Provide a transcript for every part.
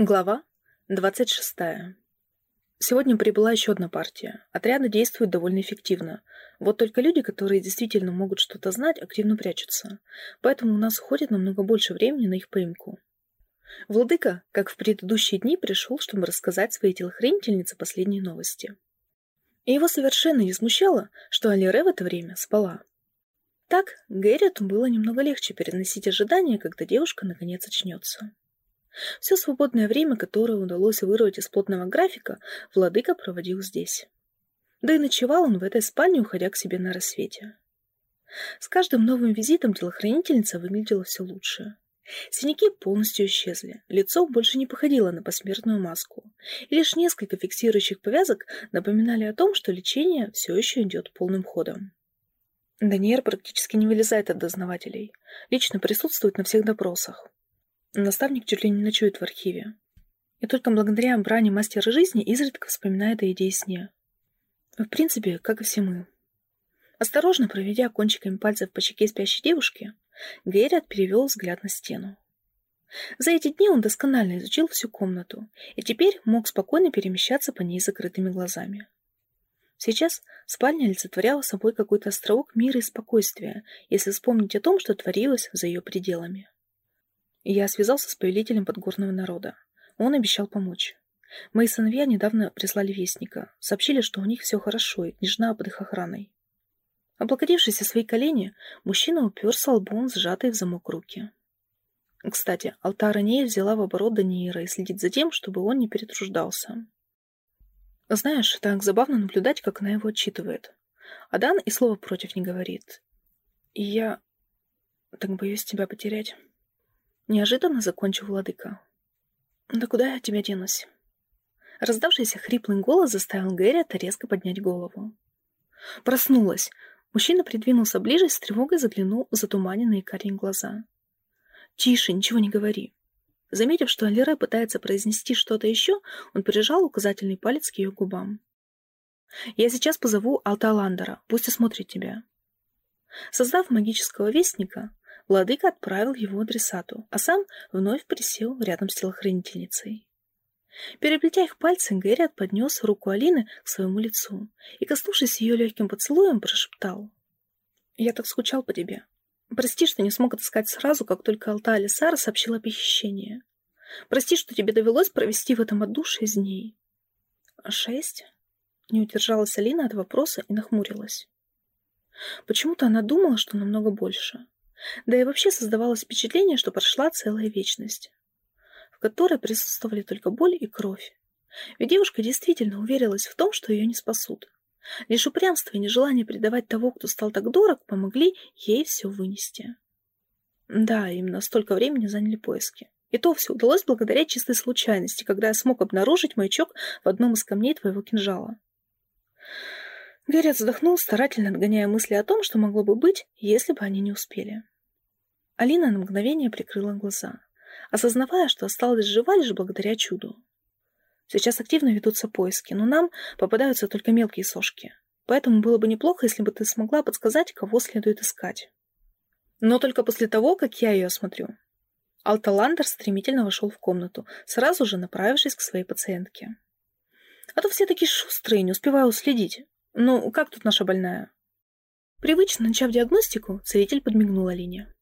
Глава 26. Сегодня прибыла еще одна партия. Отряды действуют довольно эффективно. Вот только люди, которые действительно могут что-то знать, активно прячутся. Поэтому у нас уходит намного больше времени на их поимку. Владыка, как в предыдущие дни, пришел, чтобы рассказать своей телохранительнице последние новости. И его совершенно не смущало, что Алире в это время спала. Так, Гэрриту было немного легче переносить ожидания, когда девушка наконец очнется. Все свободное время, которое удалось вырвать из плотного графика, владыка проводил здесь. Да и ночевал он в этой спальне, уходя к себе на рассвете. С каждым новым визитом телохранительница выглядела все лучше. Синяки полностью исчезли, лицо больше не походило на посмертную маску, и лишь несколько фиксирующих повязок напоминали о том, что лечение все еще идет полным ходом. Даниэр практически не вылезает от дознавателей, лично присутствует на всех допросах, Наставник чуть ли не ночует в архиве. И только благодаря брани мастера жизни изредка вспоминает о идее сне. В принципе, как и все мы. Осторожно проведя кончиками пальцев по щеке спящей девушки, Геррит перевел взгляд на стену. За эти дни он досконально изучил всю комнату и теперь мог спокойно перемещаться по ней закрытыми глазами. Сейчас спальня олицетворяла собой какой-то островок мира и спокойствия, если вспомнить о том, что творилось за ее пределами. Я связался с повелителем подгорного народа. Он обещал помочь. Мои сыновья недавно прислали вестника. Сообщили, что у них все хорошо, и княжна под их охраной. Облокотившись о свои колени, мужчина уперся лбом, сжатый в замок руки. Кстати, алтара Нея взяла в оборот Даниира и следит за тем, чтобы он не перетруждался. Знаешь, так забавно наблюдать, как она его отчитывает. Адан и слова против не говорит. И я так боюсь тебя потерять. Неожиданно закончил владыка. «Да куда я тебя денусь?» Раздавшийся хриплый голос заставил Гэррита резко поднять голову. Проснулась. Мужчина придвинулся ближе и с тревогой заглянул в затуманенные карие глаза. «Тише, ничего не говори». Заметив, что Алире пытается произнести что-то еще, он прижал указательный палец к ее губам. «Я сейчас позову Алталандера, пусть осмотрит тебя». Создав магического вестника, Владыка отправил его адресату, а сам вновь присел рядом с телохранительницей. Переплетя их пальцы, Гэрриот поднес руку Алины к своему лицу и, коснувшись ее легким поцелуем, прошептал. «Я так скучал по тебе. Прости, что не смог отыскать сразу, как только Алта Алисара сообщила о похищении. Прости, что тебе довелось провести в этом аду шесть дней». «Шесть?» Не удержалась Алина от вопроса и нахмурилась. Почему-то она думала, что намного больше. Да и вообще создавалось впечатление, что прошла целая вечность, в которой присутствовали только боль и кровь. Ведь девушка действительно уверилась в том, что ее не спасут. Лишь упрямство и нежелание предавать того, кто стал так дорог, помогли ей все вынести. Да, именно столько времени заняли поиски. И то все удалось благодаря чистой случайности, когда я смог обнаружить маячок в одном из камней твоего кинжала. Гарри вздохнул, старательно отгоняя мысли о том, что могло бы быть, если бы они не успели. Алина на мгновение прикрыла глаза, осознавая, что осталась жива лишь благодаря чуду. Сейчас активно ведутся поиски, но нам попадаются только мелкие сошки. Поэтому было бы неплохо, если бы ты смогла подсказать, кого следует искать. Но только после того, как я ее осмотрю. Алталандер стремительно вошел в комнату, сразу же направившись к своей пациентке. А то все такие шустрые, не успеваю уследить. «Ну, как тут наша больная?» Привычно начав диагностику, целитель подмигнул Алине.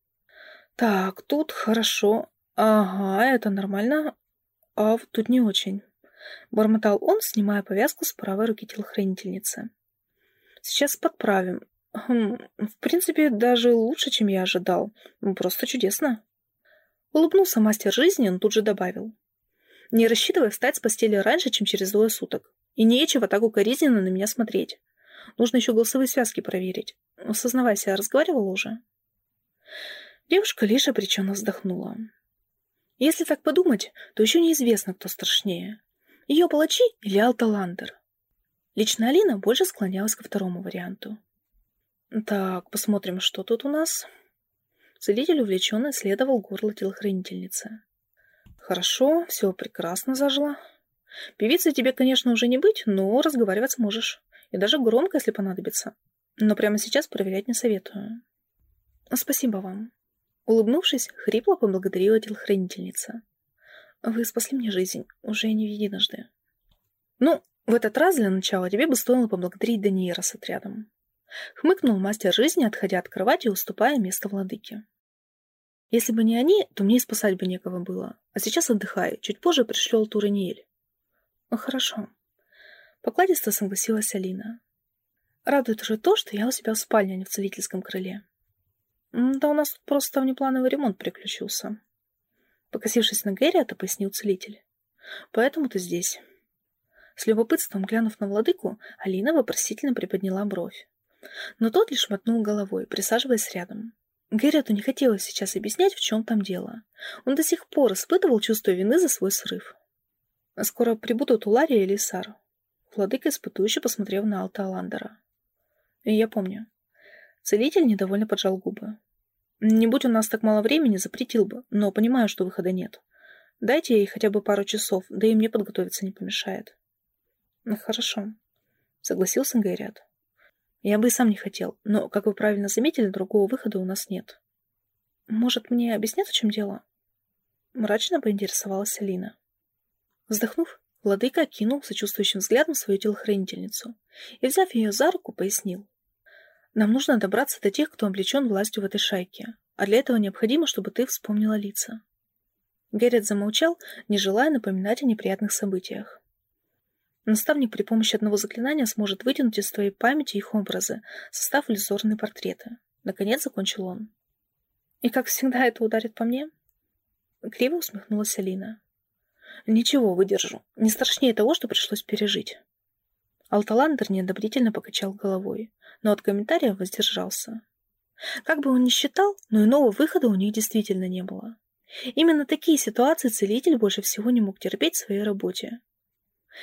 «Так, тут хорошо. Ага, это нормально. А вот тут не очень», — бормотал он, снимая повязку с правой руки телохранительницы. «Сейчас подправим. Хм, в принципе, даже лучше, чем я ожидал. Просто чудесно». Улыбнулся мастер жизни, он тут же добавил. «Не рассчитывай встать с постели раньше, чем через двое суток. И нечего так укоризненно на меня смотреть. Нужно еще голосовые связки проверить. Осознавайся, разговаривала уже?» Девушка лишь обреченно вздохнула. Если так подумать, то еще неизвестно, кто страшнее. Ее палачи или Алталандер. Лично Алина больше склонялась ко второму варианту. Так, посмотрим, что тут у нас. Целитель увлеченно исследовал горло телохранительницы. Хорошо, все прекрасно зажило. Певицей тебе, конечно, уже не быть, но разговаривать сможешь. И даже громко, если понадобится. Но прямо сейчас проверять не советую. Спасибо вам. Улыбнувшись, хрипло поблагодарила телохранительница. Вы спасли мне жизнь, уже не единожды. Ну, в этот раз для начала тебе бы стоило поблагодарить Даниэра с отрядом. Хмыкнул мастер жизни, отходя от кровати и уступая место владыке. Если бы не они, то мне и спасать бы некого было. А сейчас отдыхай, чуть позже пришлю Алту Раниэль. Ну, хорошо. Покладисто согласилась Алина. Радует уже то, что я у себя в спальне, а не в целительском крыле. Да у нас тут просто внеплановый ремонт приключился. Покосившись на Гэри, это пояснил целитель. Поэтому ты здесь. С любопытством глянув на владыку, Алина вопросительно приподняла бровь. Но тот лишь мотнул головой, присаживаясь рядом. Гэрриоту не хотелось сейчас объяснять, в чем там дело. Он до сих пор испытывал чувство вины за свой срыв. Скоро прибудут Улария или Сар. Владыка испытующе посмотрел на Алта Аландера. И я помню. Целитель недовольно поджал губы. Не будь у нас так мало времени, запретил бы, но понимаю, что выхода нет. Дайте ей хотя бы пару часов, да и мне подготовиться не помешает. Ну, хорошо, согласился Гайрят. Я бы и сам не хотел, но, как вы правильно заметили, другого выхода у нас нет. Может, мне объяснят, в чем дело? Мрачно поинтересовалась Алина. Вздохнув, владыка кинул сочувствующим взглядом свою телохранительницу и, взяв ее за руку, пояснил. Нам нужно добраться до тех, кто облечен властью в этой шайке, а для этого необходимо, чтобы ты вспомнила лица. Геррит замолчал, не желая напоминать о неприятных событиях. Наставник при помощи одного заклинания сможет вытянуть из твоей памяти их образы, состав иллюзорные портреты. Наконец закончил он. И как всегда это ударит по мне? Криво усмехнулась Алина. Ничего, выдержу. Не страшнее того, что пришлось пережить. Алталандер неодобрительно покачал головой, но от комментариев воздержался. Как бы он ни считал, но иного выхода у них действительно не было. Именно такие ситуации целитель больше всего не мог терпеть в своей работе.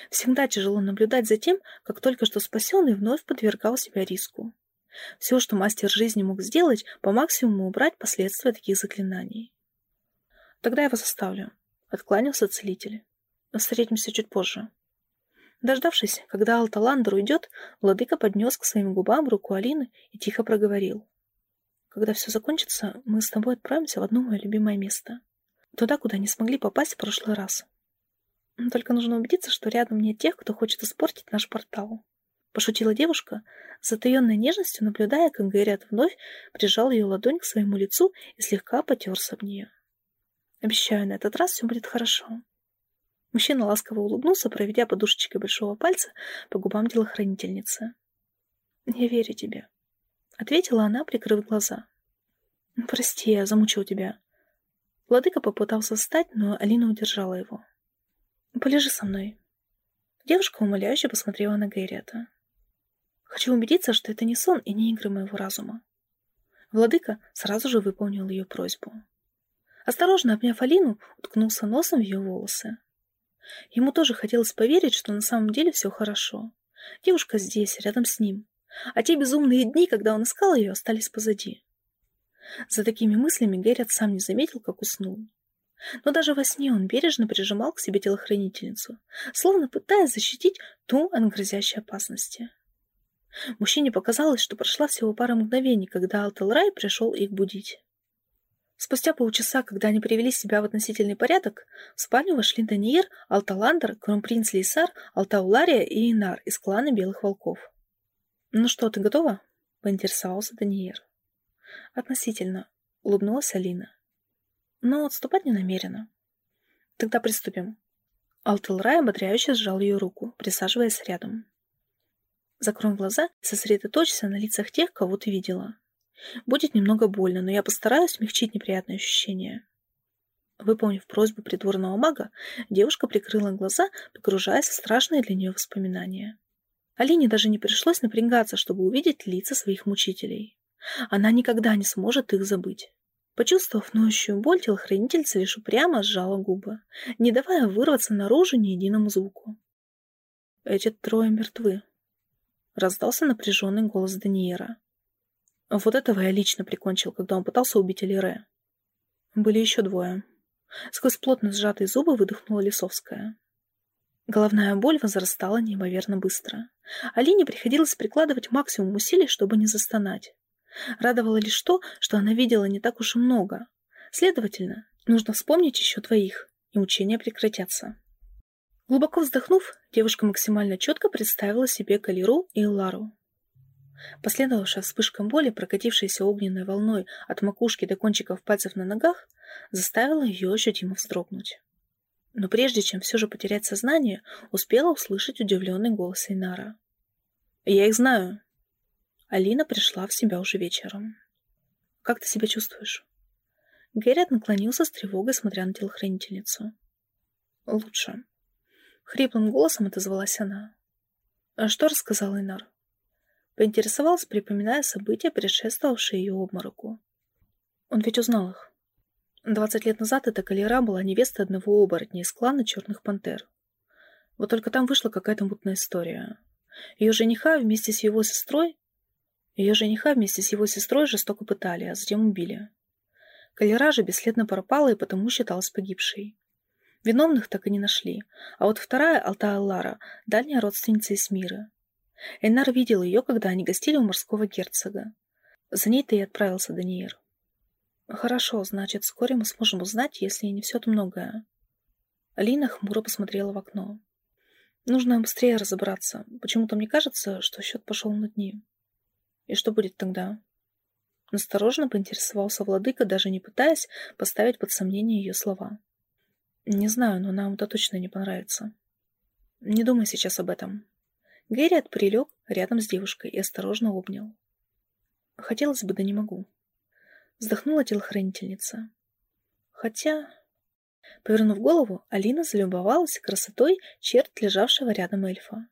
Всегда тяжело наблюдать за тем, как только что спасенный вновь подвергал себя риску. Все, что мастер жизни мог сделать, по максимуму убрать последствия таких заклинаний. «Тогда я вас оставлю», — откланялся целитель. «Встретимся чуть позже». Дождавшись, когда Алталандер уйдет, владыка поднес к своим губам руку Алины и тихо проговорил. «Когда все закончится, мы с тобой отправимся в одно мое любимое место. Туда, куда не смогли попасть в прошлый раз. Только нужно убедиться, что рядом нет тех, кто хочет испортить наш портал. Пошутила девушка, с затаенной нежностью наблюдая, как Гэрриот вновь прижал ее ладонь к своему лицу и слегка потерся об нее. Обещаю, на этот раз все будет хорошо. Мужчина ласково улыбнулся, проведя подушечкой большого пальца по губам телохранительницы. «Я верю тебе», — ответила она, прикрыв глаза. «Прости, я замучил тебя». Владыка попытался встать, но Алина удержала его. Полежи со мной. Девушка умоляюще посмотрела на Гайрета. Хочу убедиться, что это не сон и не игры моего разума. Владыка сразу же выполнил ее просьбу. Осторожно обняв Алину, уткнулся носом в ее волосы. Ему тоже хотелось поверить, что на самом деле все хорошо. Девушка здесь, рядом с ним. А те безумные дни, когда он искал ее, остались позади. За такими мыслями Геррит сам не заметил, как уснул. Но даже во сне он бережно прижимал к себе телохранительницу, словно пытаясь защитить ту от грозящей опасности. Мужчине показалось, что прошла всего пара мгновений, когда Алтелрай пришел их будить. Спустя полчаса, когда они привели себя в относительный порядок, в спальню вошли Даниир, Алталандер, кронпринц Лейсар, Алтаулария и Инар из клана Белых Волков. «Ну что, ты готова?» — поинтересовался Даниир. «Относительно», — улыбнулась Алина но отступать не намерена. Тогда приступим. Алтелрай ободряюще сжал ее руку, присаживаясь рядом. Закрой глаза и сосредоточься на лицах тех, кого ты видела. Будет немного больно, но я постараюсь смягчить неприятные ощущения. Выполнив просьбу придворного мага, девушка прикрыла глаза, погружаясь в страшные для нее воспоминания. Алине даже не пришлось напрягаться, чтобы увидеть лица своих мучителей. Она никогда не сможет их забыть. Почувствовав ноющую боль, телохранительница лишь упрямо сжала губы, не давая вырваться наружу ни единому звуку. «Эти трое мертвы», — раздался напряженный голос Даниера. Вот этого я лично прикончил, когда он пытался убить Элире. Были еще двое. Сквозь плотно сжатые зубы выдохнула Лисовская. Головная боль возрастала неимоверно быстро. Алине приходилось прикладывать максимум усилий, чтобы не застонать. Радовало лишь то, что она видела не так уж и много. Следовательно, нужно вспомнить еще двоих, и мучения прекратятся. Глубоко вздохнув, девушка максимально четко представила себе Калиру и Лару. Последовавшая вспышка боли, прокатившаяся огненной волной от макушки до кончиков пальцев на ногах, заставила ее ощутимо вздрогнуть. Но прежде чем все же потерять сознание, успела услышать удивленный голос Эйнара. «Я их знаю». Алина пришла в себя уже вечером. «Как ты себя чувствуешь?» Геррит наклонился с тревогой, смотря на телохранительницу. «Лучше». Хриплым голосом отозвалась она. «А что рассказал Инар?» Поинтересовался, припоминая события, предшествовавшие ее обмороку. Он ведь узнал их. Двадцать лет назад эта калера была невестой одного оборотня из клана Черных Пантер. Вот только там вышла какая-то мутная история. Ее жениха вместе с его сестрой ее жениха вместе с его сестрой жестоко пытали, а затем убили. Калера же бесследно пропала и потому считалась погибшей. Виновных так и не нашли, а вот вторая, Алтая Лара, дальняя родственница Эсмиры. Эйнар видел ее, когда они гостили у морского герцога. За ней-то и отправился Даниэр. Хорошо, значит, вскоре мы сможем узнать, если не все, то многое. Алина хмуро посмотрела в окно. Нужно быстрее разобраться. Почему-то мне кажется, что счет пошел на дни. И что будет тогда? Настороженно поинтересовался владыка, даже не пытаясь поставить под сомнение ее слова. Не знаю, но нам это точно не понравится. Не думай сейчас об этом. Гэрриот прилег рядом с девушкой и осторожно обнял. Хотелось бы, да не могу. Вздохнула телохранительница. Хотя... Повернув голову, Алина залюбовалась красотой черт лежавшего рядом эльфа.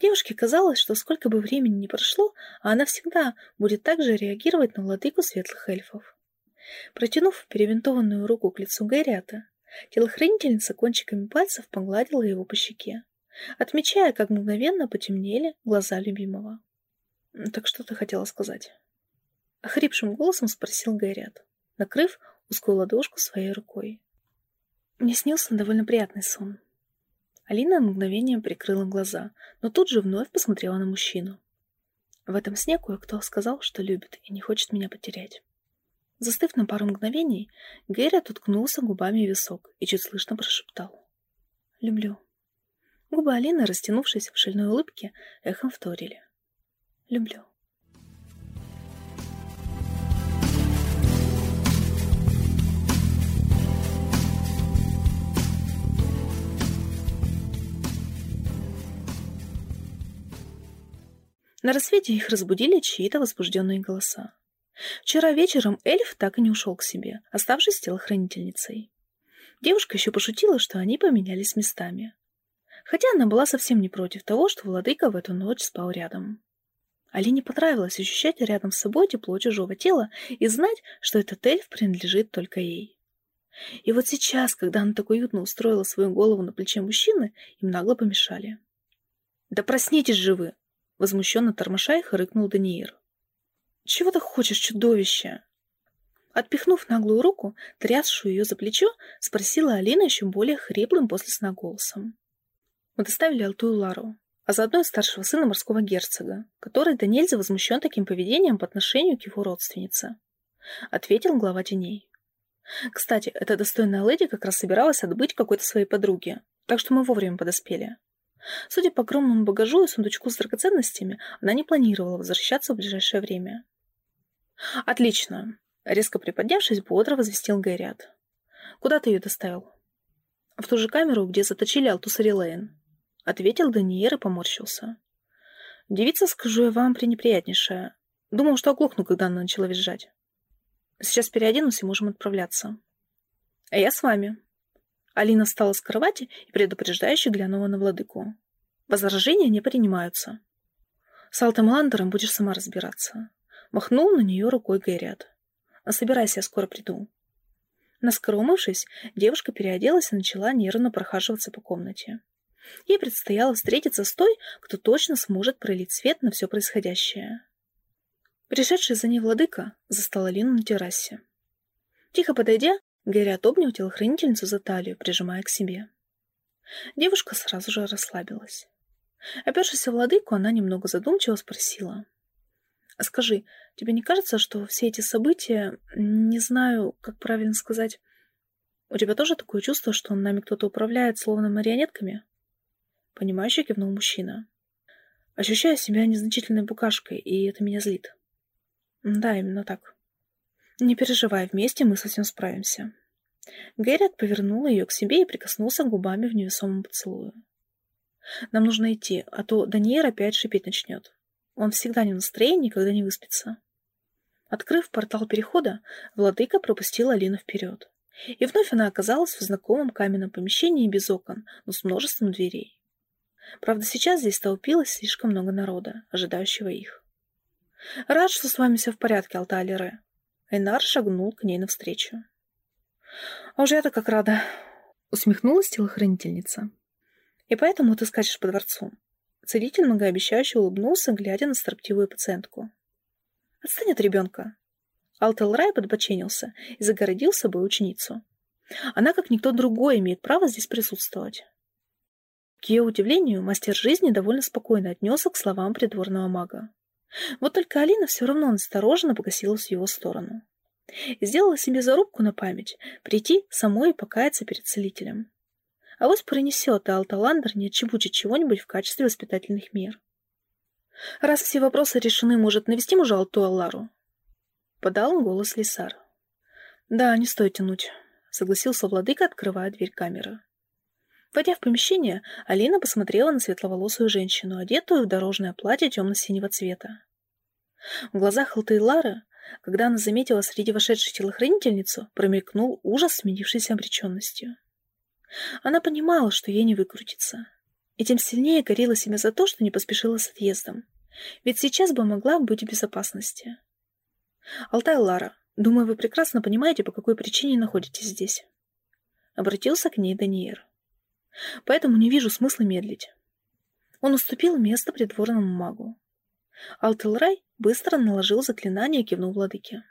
Девушке казалось, что сколько бы времени ни прошло, а она всегда будет так же реагировать на владыку светлых эльфов. Протянув перевинтованную руку к лицу Гайрята, телохранительница кончиками пальцев погладила его по щеке, отмечая, как мгновенно потемнели глаза любимого. «Так что ты хотела сказать?» Охрипшим голосом спросил Гайрят, накрыв узкую ладошку своей рукой. Мне снился довольно приятный сон. Алина на мгновение прикрыла глаза, но тут же вновь посмотрела на мужчину. В этом сне кое-кто сказал, что любит и не хочет меня потерять. Застыв на пару мгновений, Гэри уткнулся губами в висок и чуть слышно прошептал. «Люблю». Губы Алины, растянувшись в шальной улыбке, эхом вторили. «Люблю». На рассвете их разбудили чьи-то возбужденные голоса. Вчера вечером эльф так и не ушел к себе, оставшись телохранительницей. Девушка еще пошутила, что они поменялись местами. Хотя она была совсем не против того, что владыка в эту ночь спал рядом. Алине понравилось ощущать рядом с собой тепло чужого тела и знать, что этот эльф принадлежит только ей. И вот сейчас, когда она так уютно устроила свою голову на плече мужчины, им нагло помешали. «Да проснитесь же вы!» Возмущенно тормоша их, рыкнул Даниир. «Чего ты хочешь, чудовище?» Отпихнув наглую руку, трясшую ее за плечо, спросила Алина еще более хриплым после сна голосом. Мы доставили Алтую Лару, а заодно и старшего сына морского герцога, который до нельзя возмущен таким поведением по отношению к его родственнице. Ответил глава теней. Кстати, эта достойная леди как раз собиралась отбыть какой-то своей подруге, так что мы вовремя подоспели. Судя по огромному багажу и сундучку с драгоценностями, она не планировала возвращаться в ближайшее время. «Отлично!» — резко приподнявшись, бодро возвестил Гайрят. «Куда ты ее доставил?» «В ту же камеру, где заточили Алтуса Рилейн», — ответил Даниер и поморщился. «Девица, скажу я вам, пренеприятнейшая. Думал, что оглохну, когда она начала визжать. Сейчас переоденусь и можем отправляться». «А я с вами», Алина встала с кровати и предупреждающе глянула на владыку. Возражения не принимаются. С Алтом Ландером будешь сама разбираться. Махнул на нее рукой Гэрриот. А собирайся, я скоро приду. Наскоро умывшись, девушка переоделась и начала нервно прохаживаться по комнате. Ей предстояло встретиться с той, кто точно сможет пролить свет на все происходящее. Пришедший за ней владыка застал Алину на террасе. Тихо подойдя, Гэрриот обнял телохранительницу за талию, прижимая к себе. Девушка сразу же расслабилась. Опершись о владыку, она немного задумчиво спросила. «А скажи, тебе не кажется, что все эти события, не знаю, как правильно сказать, У тебя тоже такое чувство, что нами кто-то управляет, словно марионетками?» Понимающе кивнул мужчина. Ощущаю себя незначительной букашкой, и это меня злит. Да, именно так. Не переживай, вместе мы совсем справимся. Гэрриот повернул ее к себе и прикоснулся губами в невесомом поцелую. Нам нужно идти, а то Даниэр опять шипеть начнет. Он всегда не в настроении, когда не выспится. Открыв портал перехода, владыка пропустил Алину вперед. И вновь она оказалась в знакомом каменном помещении без окон, но с множеством дверей. Правда, сейчас здесь толпилось слишком много народа, ожидающего их. «Рад, что с вами все в порядке, Алталере». Эйнар шагнул к ней навстречу. «А уже я-то как рада!» — усмехнулась телохранительница. «И поэтому ты скачешь по дворцу». Целитель многообещающе улыбнулся, глядя на строптивую пациентку. «Отстань от ребенка!» Алтелрай подбоченился и загородил собой ученицу. Она, как никто другой, имеет право здесь присутствовать. К ее удивлению, мастер жизни довольно спокойно отнесся к словам придворного мага. Вот только Алина все равно настороженно погасилась в его сторону. Сделала себе зарубку на память прийти самой и покаяться перед целителем. А вот пронесет и Алталандер не отчебучит чего-нибудь в качестве воспитательных мер. Раз все вопросы решены, может, навести мужа Алту Аллару? Подал голос Лисар. Да, не стоит тянуть, согласился владыка, открывая дверь камеры. Войдя в помещение, Алина посмотрела на светловолосую женщину, одетую в дорожное платье темно-синего цвета. В глазах Лары, когда она заметила среди вошедшей телохранительницу, промелькнул ужас, сменившийся обреченностью. Она понимала, что ей не выкрутиться. И тем сильнее горела себя за то, что не поспешила с отъездом. Ведь сейчас бы могла быть в безопасности. «Алтай Лара, думаю, вы прекрасно понимаете, по какой причине находитесь здесь». Обратился к ней Даниэр. Поэтому не вижу смысла медлить. Он уступил место придворному магу. Алтелрай быстро наложил заклинание и кивнул владыке.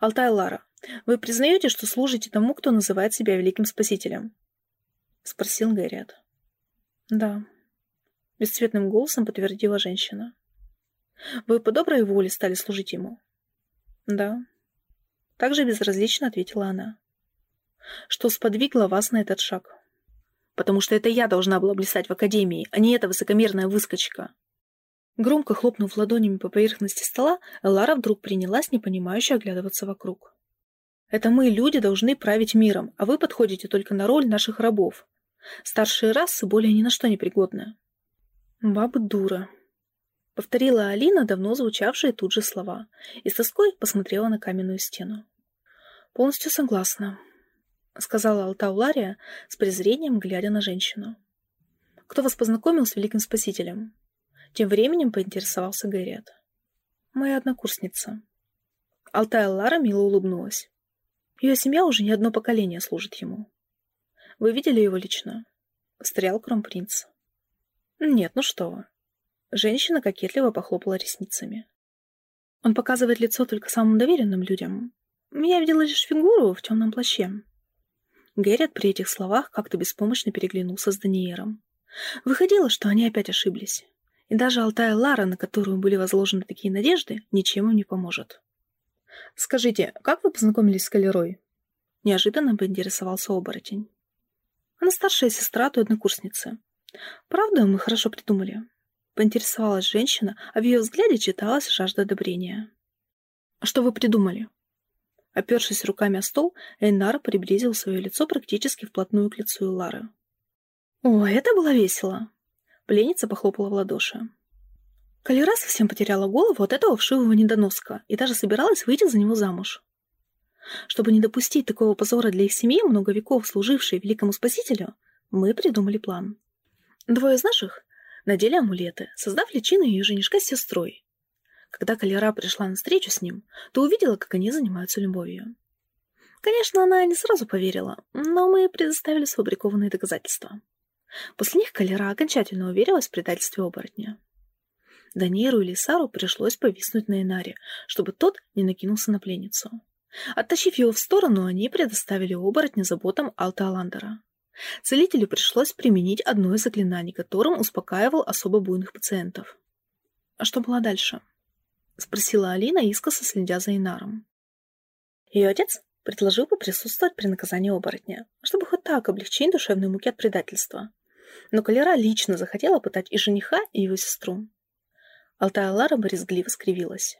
«Алтай Лара, вы признаете, что служите тому, кто называет себя великим спасителем?» — спросил Гайрят. «Да», — бесцветным голосом подтвердила женщина. «Вы по доброй воле стали служить ему?» «Да». Также безразлично ответила она. «Что сподвигло вас на этот шаг?» Потому что это я должна была блистать в академии, а не эта высокомерная выскочка. Громко хлопнув ладонями по поверхности стола, Лара вдруг принялась непонимающе оглядываться вокруг. «Это мы, люди, должны править миром, а вы подходите только на роль наших рабов. Старшие расы более ни на что не пригодны». «Баба дура», — повторила Алина давно звучавшие тут же слова и с тоской посмотрела на каменную стену. «Полностью согласна», — сказала Алтаулария с презрением, глядя на женщину. «Кто вас познакомил с Великим Спасителем?» Тем временем поинтересовался Гайрет. «Моя однокурсница». Алтая Лара мило улыбнулась. Ее семья уже не одно поколение служит ему. «Вы видели его лично?» — встрял кромпринц. «Нет, ну что вы». Женщина кокетливо похлопала ресницами. «Он показывает лицо только самым доверенным людям. Я видела лишь фигуру в темном плаще. Геррит при этих словах как-то беспомощно переглянулся с Даниером. Выходило, что они опять ошиблись. И даже Алтая Лара, на которую были возложены такие надежды, ничем им не поможет. «Скажите, как вы познакомились с Калерой?» Неожиданно поинтересовался оборотень. Она старшая сестра той однокурсницы. «Правда, мы хорошо придумали?» Поинтересовалась женщина, а в ее взгляде читалась жажда одобрения. «А что вы придумали?» Опершись руками о стол, Эйнар приблизил свое лицо практически вплотную к лицу Лары. «О, это было весело!» Пленница похлопала в ладоши. Калера совсем потеряла голову от этого вшивого недоноска и даже собиралась выйти за него замуж. Чтобы не допустить такого позора для их семьи, много веков служившей великому спасителю, мы придумали план. Двое из наших надели амулеты, создав личину ее женишка с сестрой, когда Калера пришла на встречу с ним, то увидела, как они занимаются любовью. Конечно, она не сразу поверила, но мы предоставили сфабрикованные доказательства. После них Калера окончательно уверилась в предательстве оборотня. Даниэру и Лисару пришлось повиснуть на Инаре, чтобы тот не накинулся на пленницу. Оттащив его в сторону, они предоставили оборотня заботам Алта Аландера. Целителю пришлось применить одно из заклинаний, которым успокаивал особо буйных пациентов. А что было дальше? — спросила Алина, искоса следя за Инаром. Ее отец, Предложил поприсутствовать при наказании оборотня, чтобы хоть так облегчить душевные муки от предательства. Но Калера лично захотела пытать и жениха, и его сестру. Алтая Лара борезгливо скривилась.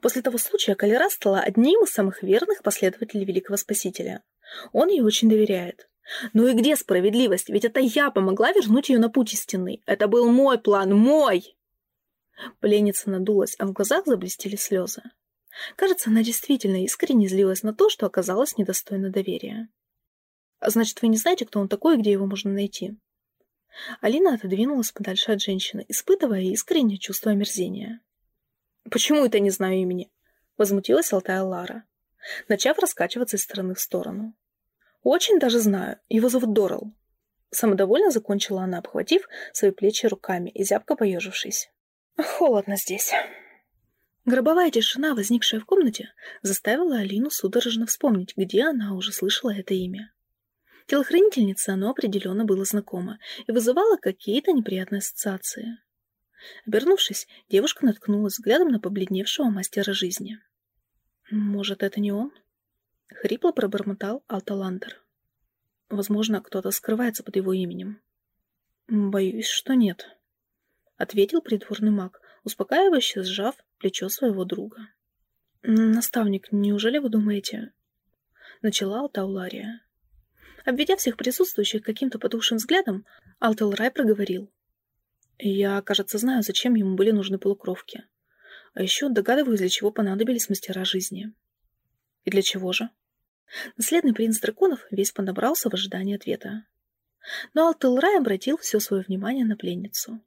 После того случая Калера стала одним из самых верных последователей Великого Спасителя. Он ей очень доверяет. Ну и где справедливость? Ведь это я помогла вернуть ее на путь истинный. Это был мой план, мой! Пленница надулась, а в глазах заблестели слезы. Кажется, она действительно искренне злилась на то, что оказалась недостойна доверия. «А значит, вы не знаете, кто он такой и где его можно найти?» Алина отодвинулась подальше от женщины, испытывая искреннее чувство омерзения. «Почему это не знаю имени?» — возмутилась Алтая Лара, начав раскачиваться из стороны в сторону. «Очень даже знаю. Его зовут Дорал». Самодовольно закончила она, обхватив свои плечи руками и зябко поежившись. «Холодно здесь». Гробовая тишина, возникшая в комнате, заставила Алину судорожно вспомнить, где она уже слышала это имя. Телохранительнице оно определенно было знакомо и вызывало какие-то неприятные ассоциации. Обернувшись, девушка наткнулась взглядом на побледневшего мастера жизни. «Может, это не он?» — хрипло пробормотал Алталандер. «Возможно, кто-то скрывается под его именем». «Боюсь, что нет», — ответил придворный маг, успокаивающе сжав плечо своего друга. «Наставник, неужели вы думаете...» Начала Алтаулария. Обведя всех присутствующих каким-то потухшим взглядом, Алтелрай проговорил. Я, кажется, знаю, зачем ему были нужны полукровки. А еще догадываюсь, для чего понадобились мастера жизни. И для чего же? Наследный принц драконов весь подобрался в ожидании ответа. Но Алтелрай обратил все свое внимание на пленницу.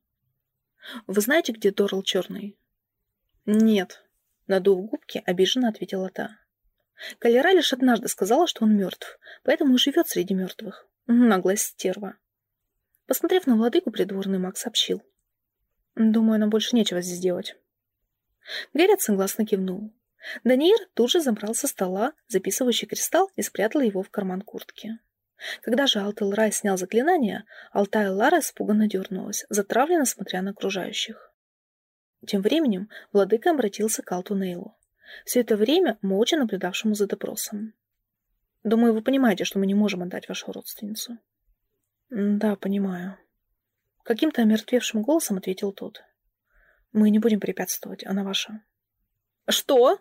«Вы знаете, где Дорл Черный?» «Нет», — надув губки, обиженно ответила та. Калера лишь однажды сказала, что он мертв, поэтому и живет среди мертвых. Наглая стерва. Посмотрев на владыку, придворный маг сообщил. «Думаю, нам больше нечего здесь делать». Гаррет согласно кивнул. Даниэр тут же забрал со стола записывающий кристалл и спрятал его в карман куртки. Когда же Алтел Рай снял заклинание, Алтая Лара испуганно дернулась, затравленно смотря на окружающих. Тем временем владыка обратился к Алту Нейлу, все это время молча наблюдавшему за допросом. «Думаю, вы понимаете, что мы не можем отдать вашу родственницу». «Да, понимаю». Каким-то омертвевшим голосом ответил тот. «Мы не будем препятствовать, она ваша». «Что?»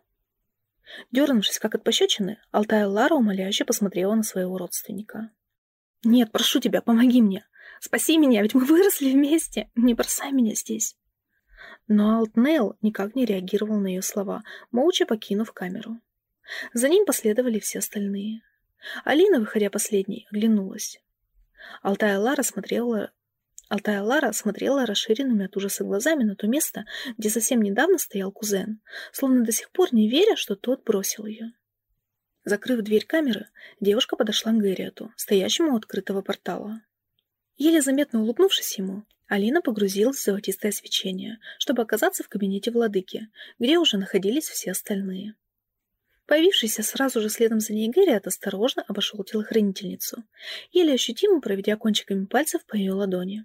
Дернувшись, как от пощечины, Алтая Лара умоляюще посмотрела на своего родственника. «Нет, прошу тебя, помоги мне. Спаси меня, ведь мы выросли вместе. Не бросай меня здесь». Но Алтнейл никак не реагировал на ее слова, молча покинув камеру. За ним последовали все остальные. Алина, выходя последней, оглянулась. Алтая Лара смотрела... Алтая Лара смотрела расширенными от ужаса глазами на то место, где совсем недавно стоял кузен, словно до сих пор не веря, что тот бросил ее. Закрыв дверь камеры, девушка подошла к Гэриоту, стоящему у открытого портала. Еле заметно улыбнувшись ему, Алина погрузилась в золотистое свечение, чтобы оказаться в кабинете владыки, где уже находились все остальные. Появившийся сразу же следом за ней Гэриат осторожно обошел телохранительницу, еле ощутимо проведя кончиками пальцев по ее ладони.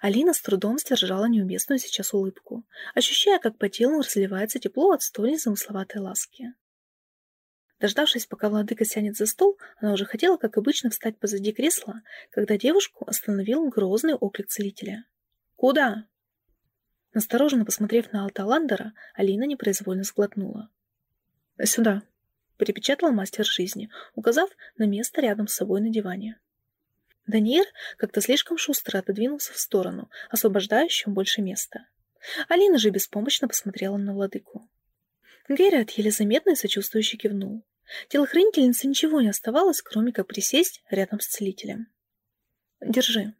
Алина с трудом сдержала неуместную сейчас улыбку, ощущая, как по телу разливается тепло от столь незамысловатой ласки. Дождавшись, пока владыка сянет за стол, она уже хотела, как обычно, встать позади кресла, когда девушку остановил грозный оклик целителя. «Куда?» Настороженно посмотрев на Алталандера, Алина непроизвольно сглотнула. «Сюда», — припечатал мастер жизни, указав на место рядом с собой на диване. Даниэр как-то слишком шустро отодвинулся в сторону, освобождающую больше места. Алина же беспомощно посмотрела на владыку. Геррит еле заметно и сочувствующе кивнул. Телохранительнице ничего не оставалось, кроме как присесть рядом с целителем. «Держи».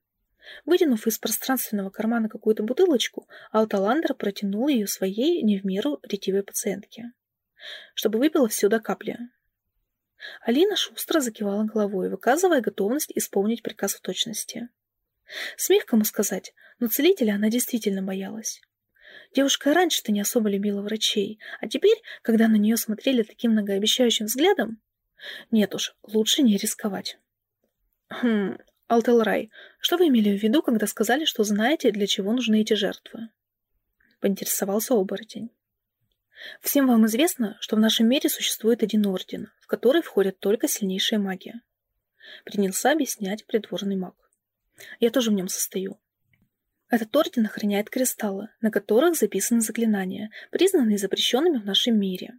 Вытянув из пространственного кармана какую-то бутылочку, Алталандер протянул ее своей не в меру ретивой пациентке чтобы выпила все до капли. Алина шустро закивала головой, выказывая готовность исполнить приказ в точности. Смех кому сказать, но целителя она действительно боялась. Девушка раньше-то не особо любила врачей, а теперь, когда на нее смотрели таким многообещающим взглядом, нет уж, лучше не рисковать. Хм, Алтелрай, что вы имели в виду, когда сказали, что знаете, для чего нужны эти жертвы? Поинтересовался оборотень. Всем вам известно, что в нашем мире существует один орден, в который входят только сильнейшие маги. Принялся объяснять придворный маг. Я тоже в нем состою. Этот орден охраняет кристаллы, на которых записаны заклинания, признанные запрещенными в нашем мире.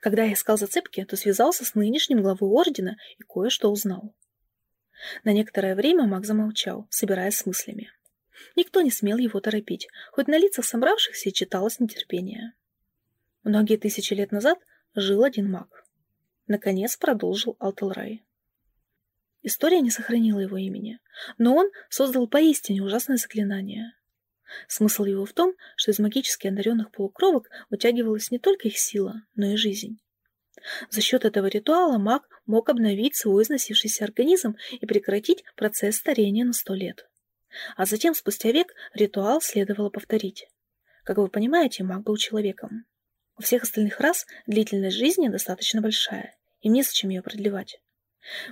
Когда я искал зацепки, то связался с нынешним главой ордена и кое-что узнал. На некоторое время маг замолчал, собираясь с мыслями. Никто не смел его торопить, хоть на лицах собравшихся читалось нетерпение. Многие тысячи лет назад жил один маг. Наконец продолжил Алтелрай. История не сохранила его имени, но он создал поистине ужасное заклинание. Смысл его в том, что из магически одаренных полукровок вытягивалась не только их сила, но и жизнь. За счет этого ритуала маг мог обновить свой износившийся организм и прекратить процесс старения на сто лет. А затем, спустя век, ритуал следовало повторить. Как вы понимаете, маг был человеком. У всех остальных рас длительность жизни достаточно большая, им не зачем ее продлевать.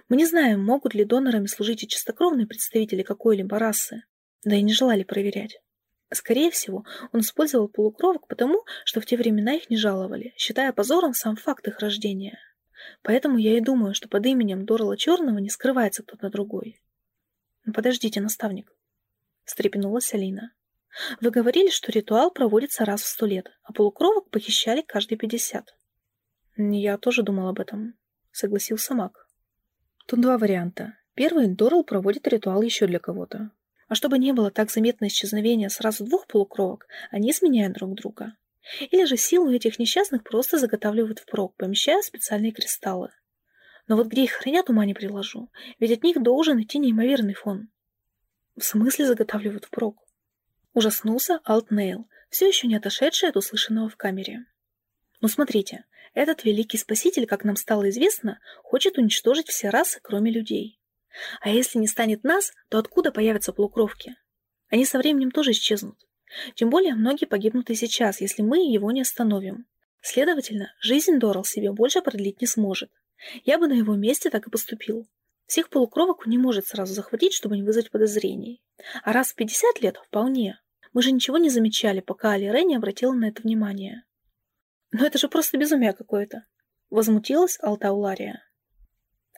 Мы не знаем, могут ли донорами служить и чистокровные представители какой-либо расы, да и не желали проверять. Скорее всего, он использовал полукровок потому, что в те времена их не жаловали, считая позором сам факт их рождения. Поэтому я и думаю, что под именем Дорла Черного не скрывается кто-то другой. «Ну, подождите, наставник», — встрепенулась Алина. «Вы говорили, что ритуал проводится раз в сто лет, а полукровок похищали каждые пятьдесят». «Я тоже думал об этом», — согласился маг. «Тут два варианта. Первый — Дорл проводит ритуал еще для кого-то. А чтобы не было так заметно исчезновения сразу двух полукровок, они сменяют друг друга. Или же силу этих несчастных просто заготавливают впрок, помещая специальные кристаллы. Но вот где их хранят, ума не приложу, ведь от них должен идти неимоверный фон. В смысле заготавливают впрок? Ужаснулся Алтнейл, все еще не отошедший от услышанного в камере. Ну смотрите, этот великий спаситель, как нам стало известно, хочет уничтожить все расы, кроме людей. А если не станет нас, то откуда появятся полукровки? Они со временем тоже исчезнут. Тем более многие погибнут и сейчас, если мы его не остановим. Следовательно, жизнь Дорал себе больше продлить не сможет. Я бы на его месте так и поступил. Всех полукровок он не может сразу захватить, чтобы не вызвать подозрений. А раз в 50 лет – вполне. Мы же ничего не замечали, пока Али не обратила на это внимание. Но это же просто безумие какое-то. Возмутилась Алтаулария.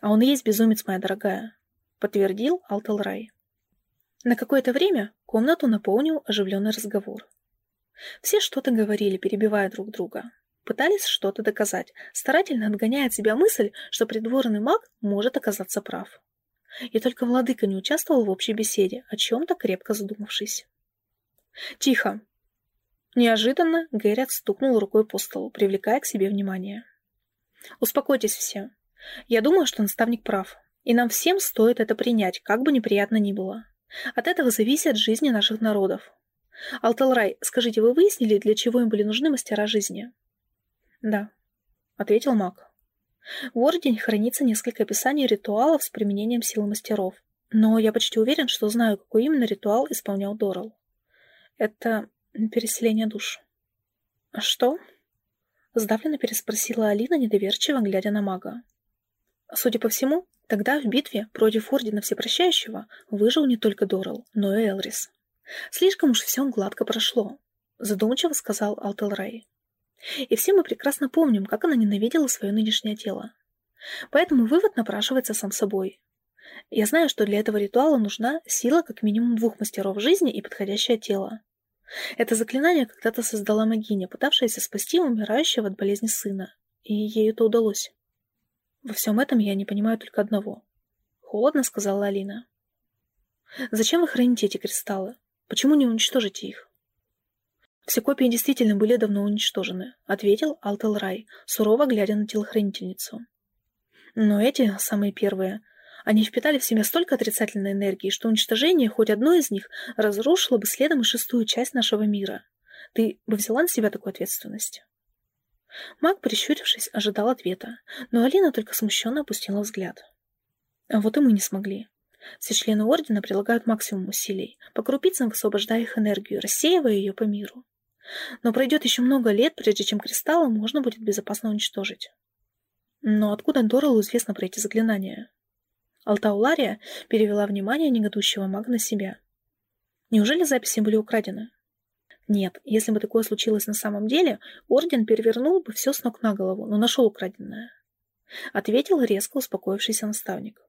А он и есть безумец, моя дорогая подтвердил Алтелрай. На какое-то время комнату наполнил оживленный разговор. Все что-то говорили, перебивая друг друга. Пытались что-то доказать, старательно отгоняя от себя мысль, что придворный маг может оказаться прав. И только владыка не участвовал в общей беседе, о чем-то крепко задумавшись. «Тихо!» Неожиданно Гэри стукнул рукой по столу, привлекая к себе внимание. «Успокойтесь все. Я думаю, что наставник прав. И нам всем стоит это принять, как бы неприятно ни было. От этого зависит жизнь наших народов. Алталрай, скажите, вы выяснили, для чего им были нужны мастера жизни? Да, ответил маг. В Ордене хранится несколько описаний ритуалов с применением силы мастеров. Но я почти уверен, что знаю, какой именно ритуал исполнял Дорал. Это переселение душ. А что? Сдавленно переспросила Алина, недоверчиво глядя на мага. Судя по всему, Тогда в битве против Ордена Всепрощающего выжил не только Дорал, но и Элрис. Слишком уж все гладко прошло, задумчиво сказал Алтелрай. И все мы прекрасно помним, как она ненавидела свое нынешнее тело. Поэтому вывод напрашивается сам собой. Я знаю, что для этого ритуала нужна сила как минимум двух мастеров жизни и подходящее тело. Это заклинание когда-то создала магиня, пытавшаяся спасти умирающего от болезни сына, и ей это удалось. Во всем этом я не понимаю только одного. Холодно сказала Алина. Зачем вы храните эти кристаллы? Почему не уничтожите их? Все копии действительно были давно уничтожены, ответил Алтелрай, сурово глядя на телохранительницу. Но эти, самые первые, они впитали в себя столько отрицательной энергии, что уничтожение хоть одной из них разрушило бы следом и шестую часть нашего мира. Ты бы взяла на себя такую ответственность? Маг, прищурившись, ожидал ответа, но Алина только смущенно опустила взгляд. А вот и мы не смогли. Все члены Ордена прилагают максимум усилий, по крупицам высвобождая их энергию, рассеивая ее по миру. Но пройдет еще много лет, прежде чем кристаллы можно будет безопасно уничтожить. Но откуда Доралу известно про эти заклинания? Алтаулария перевела внимание негодующего мага на себя. Неужели записи были украдены? Нет, если бы такое случилось на самом деле, Орден перевернул бы все с ног на голову, но нашел украденное. Ответил резко успокоившийся наставник.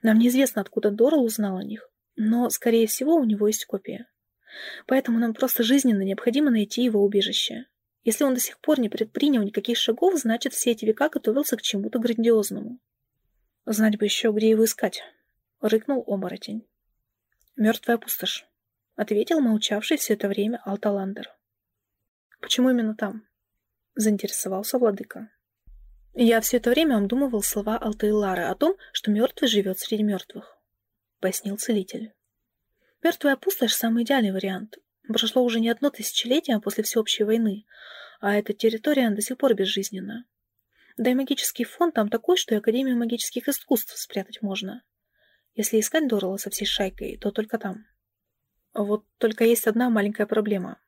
Нам неизвестно, откуда Дорал узнал о них, но, скорее всего, у него есть копия. Поэтому нам просто жизненно необходимо найти его убежище. Если он до сих пор не предпринял никаких шагов, значит, все эти века готовился к чему-то грандиозному. Знать бы еще, где его искать, — рыкнул оборотень. Мертвая пустошь, — ответил молчавший все это время Алталандер. Почему именно там? — заинтересовался владыка. Я все это время обдумывал слова Алтаилары о том, что мертвый живет среди мертвых, — пояснил целитель. Мертвая пустошь — самый идеальный вариант. Прошло уже не одно тысячелетие после всеобщей войны, а эта территория до сих пор безжизненна. Да и магический фон там такой, что и Академию магических искусств спрятать можно. Если искать Дорла со всей шайкой, то только там. Вот только есть одна маленькая проблема.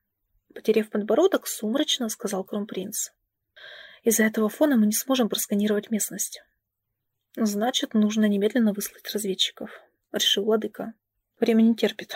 Потеряв подбородок, сумрачно сказал кронпринц. Из-за этого фона мы не сможем просканировать местность. Значит, нужно немедленно выслать разведчиков, решил владыка. Время не терпит.